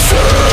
Mercy!